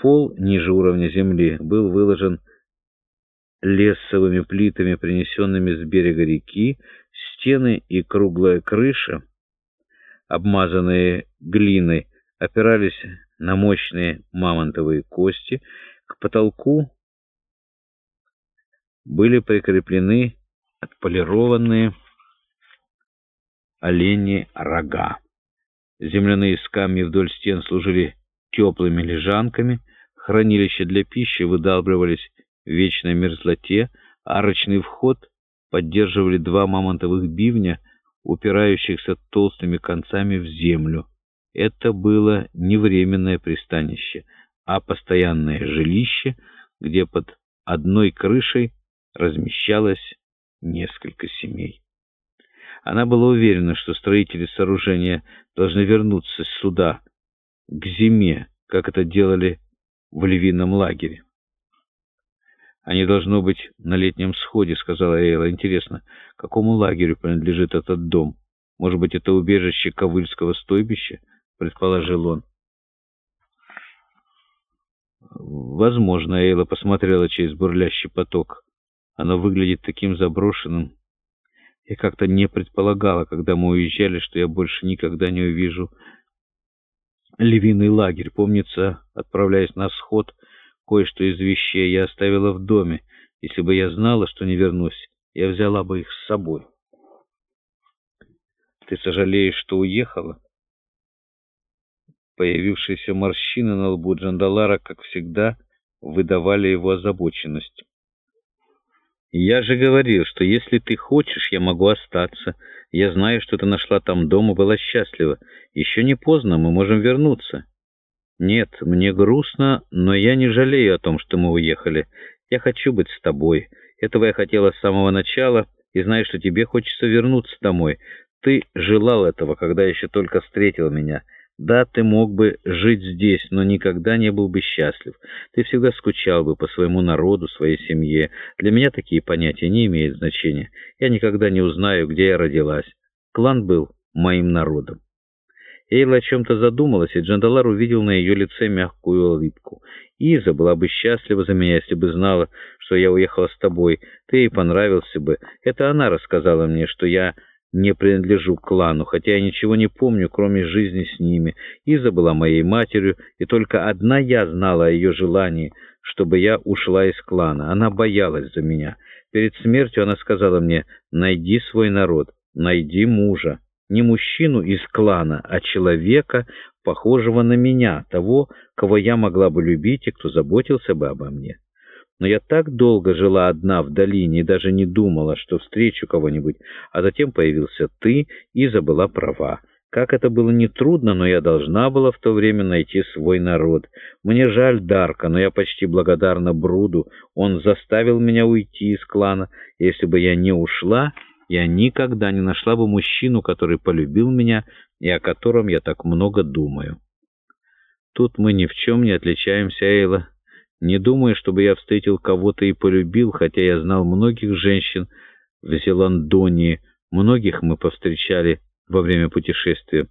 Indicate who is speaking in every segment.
Speaker 1: Пол ниже уровня земли был выложен лесовыми плитами, принесенными с берега реки, стены и круглая крыша, обмазанные глиной, опирались на мощные мамонтовые кости, к потолку были прикреплены отполированные оленьи рога. Земляные скамьи вдоль стен служили теплыми лежанками, хранилища для пищи выдалбливались в вечной мерзлоте, арочный вход поддерживали два мамонтовых бивня, упирающихся толстыми концами в землю. Это было не временное пристанище, а постоянное жилище, где под одной крышей размещалось несколько семей. Она была уверена, что строители сооружения должны вернуться сюда, к зиме, как это делали в львином лагере. «Они должно быть на летнем сходе», — сказала Эйла. «Интересно, какому лагерю принадлежит этот дом? Может быть, это убежище Ковыльского стойбища?» — предположил он. «Возможно», — Эйла посмотрела через бурлящий поток. «Оно выглядит таким заброшенным. Я как-то не предполагала, когда мы уезжали, что я больше никогда не увижу львиный лагерь. Помнится, отправляясь на сход, кое-что из вещей я оставила в доме. Если бы я знала, что не вернусь, я взяла бы их с собой. Ты сожалеешь, что уехала? Появившиеся морщины на лбу Джандалара, как всегда, выдавали его озабоченность. «Я же говорил, что если ты хочешь, я могу остаться. Я знаю, что ты нашла там дом и была счастлива. Еще не поздно, мы можем вернуться». «Нет, мне грустно, но я не жалею о том, что мы уехали. Я хочу быть с тобой. Этого я хотела с самого начала, и знаю, что тебе хочется вернуться домой. Ты желал этого, когда еще только встретил меня». Да, ты мог бы жить здесь, но никогда не был бы счастлив. Ты всегда скучал бы по своему народу, своей семье. Для меня такие понятия не имеют значения. Я никогда не узнаю, где я родилась. Клан был моим народом. Эйла о чем-то задумалась, и Джандалар увидел на ее лице мягкую улыбку. Иза была бы счастлива за меня, если бы знала, что я уехала с тобой. Ты ей понравился бы. Это она рассказала мне, что я не принадлежу к клану, хотя я ничего не помню, кроме жизни с ними. Иза была моей матерью, и только одна я знала о ее желании, чтобы я ушла из клана. Она боялась за меня. Перед смертью она сказала мне, найди свой народ, найди мужа. Не мужчину из клана, а человека, похожего на меня, того, кого я могла бы любить и кто заботился бы обо мне. Но я так долго жила одна в долине и даже не думала, что встречу кого-нибудь, а затем появился ты, и забыла права. Как это было нетрудно, но я должна была в то время найти свой народ. Мне жаль Дарка, но я почти благодарна Бруду. Он заставил меня уйти из клана. Если бы я не ушла, я никогда не нашла бы мужчину, который полюбил меня и о котором я так много думаю. Тут мы ни в чем не отличаемся, Эйла. Не думаю, чтобы я встретил кого-то и полюбил, хотя я знал многих женщин в Зеландонии, многих мы повстречали во время путешествия.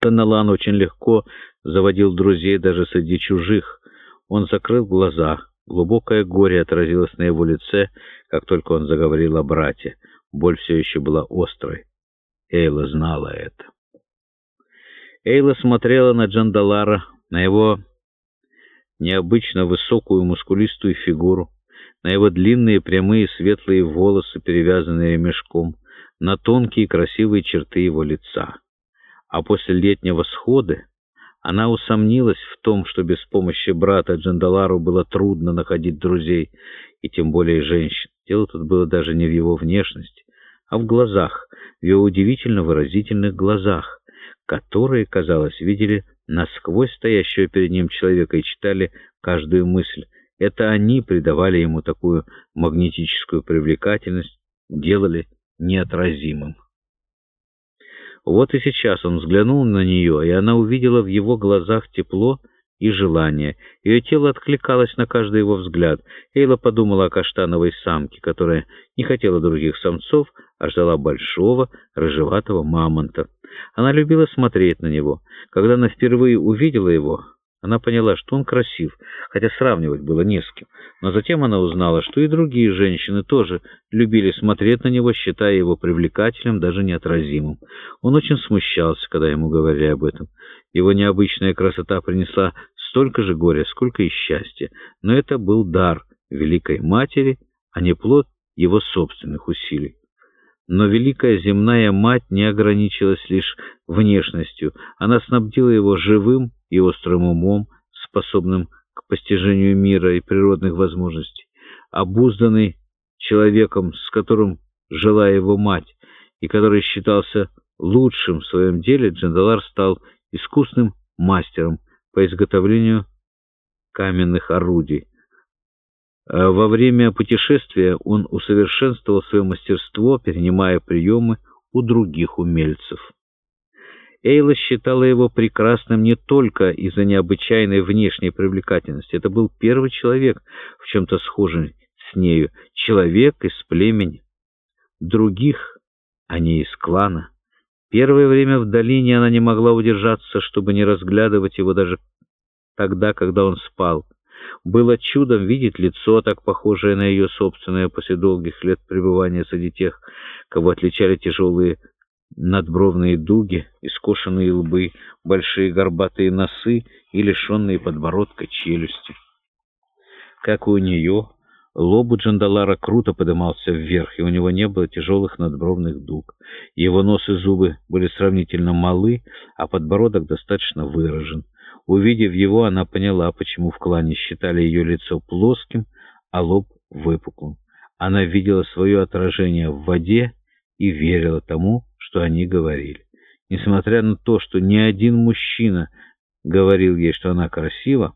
Speaker 1: Таналан очень легко заводил друзей даже среди чужих. Он закрыл глаза. Глубокое горе отразилось на его лице, как только он заговорил о брате. Боль все еще была острой. Эйла знала это. Эйла смотрела на Джандалара, на его необычно высокую мускулистую фигуру, на его длинные прямые светлые волосы, перевязанные ремешком, на тонкие красивые черты его лица. А после летнего схода она усомнилась в том, что без помощи брата Джандалару было трудно находить друзей, и тем более женщин. Дело тут было даже не в его внешности, а в глазах, в его удивительно выразительных глазах, которые, казалось, видели насквозь стоящего перед ним человека и читали каждую мысль. Это они придавали ему такую магнетическую привлекательность, делали неотразимым. Вот и сейчас он взглянул на нее, и она увидела в его глазах тепло и желание. Ее тело откликалось на каждый его взгляд. Эйла подумала о каштановой самке, которая не хотела других самцов, а ждала большого, рыжеватого мамонта. Она любила смотреть на него. Когда она впервые увидела его, Она поняла, что он красив, хотя сравнивать было не с кем. Но затем она узнала, что и другие женщины тоже любили смотреть на него, считая его привлекательным, даже неотразимым. Он очень смущался, когда ему говорили об этом. Его необычная красота принесла столько же горя, сколько и счастья. Но это был дар Великой Матери, а не плод его собственных усилий. Но Великая Земная Мать не ограничилась лишь внешностью. Она снабдила его живым, и острым умом, способным к постижению мира и природных возможностей, обузданный человеком, с которым жила его мать, и который считался лучшим в своем деле, Джандалар стал искусным мастером по изготовлению каменных орудий. А во время путешествия он усовершенствовал свое мастерство, перенимая приемы у других умельцев. Эйла считала его прекрасным не только из-за необычайной внешней привлекательности. Это был первый человек, в чем-то схожий с нею, человек из племени. Других, а не из клана. Первое время в долине она не могла удержаться, чтобы не разглядывать его даже тогда, когда он спал. Было чудом видеть лицо, так похожее на ее собственное после долгих лет пребывания среди тех, кого отличали тяжелые надбровные дуги, искошенные лбы, большие горбатые носы и лишенные подбородка челюсти. Как у нее, лоб у Джандалара круто подымался вверх, и у него не было тяжелых надбровных дуг. Его нос и зубы были сравнительно малы, а подбородок достаточно выражен. Увидев его, она поняла, почему в клане считали ее лицо плоским, а лоб выпуклым. Она видела свое отражение в воде и верила тому, что они говорили. Несмотря на то, что ни один мужчина говорил ей, что она красива,